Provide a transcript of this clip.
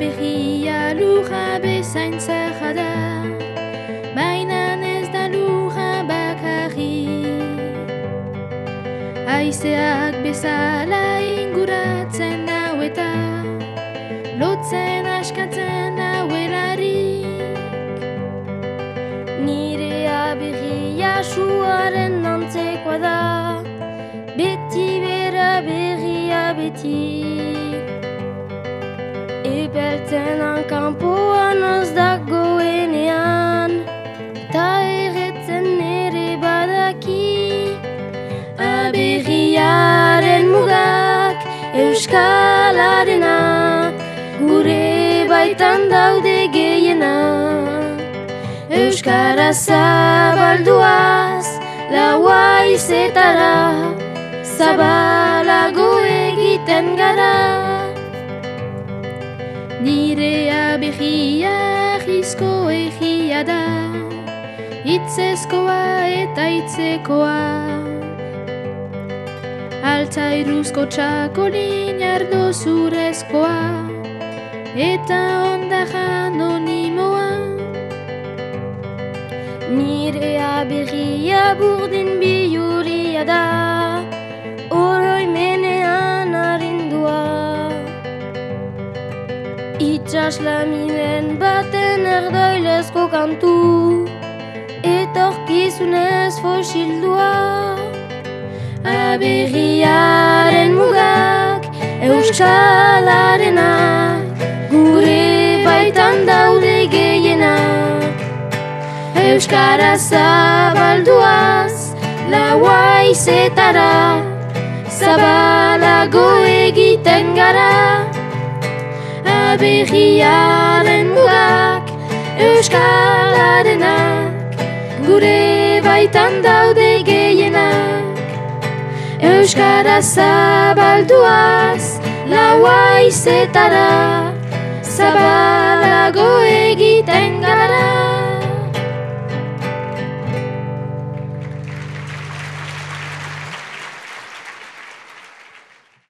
berria lurra bezain zaha da Baina ez da lurra bakarri. Aizeak bezala inguratzen hau eta Lotzen askatzen hauelarik Nire aberria suaren nantzekoa da Beti bera berria beti Epeltzen kanpoan az dagoenean Ta erretzen ere badaki Aberriaren mugak Euskararena Gure baitan daude gehiena. Euskara zabalduaz Laua izetara Zabalago egiten gara Nire aberria rizko egia da. Itzezkoa eta itzekoa Altzairuzko txakolin ardo zurezkoa. Eta ondak anonimoa Nire aberria burdin bihuria Itxas lamiren baten erdoilezko kantu Etorkizunez fosildua. Aberriaren mugak Euskalarenak Gure baitan daude gehienak. Euskara zabalduaz Laua izetara Zabalago egiten gara Aberriaren mugak Euskalarenak Gure baitan daude gehienak. Euskara zabalduaz Laua izetara Zabalago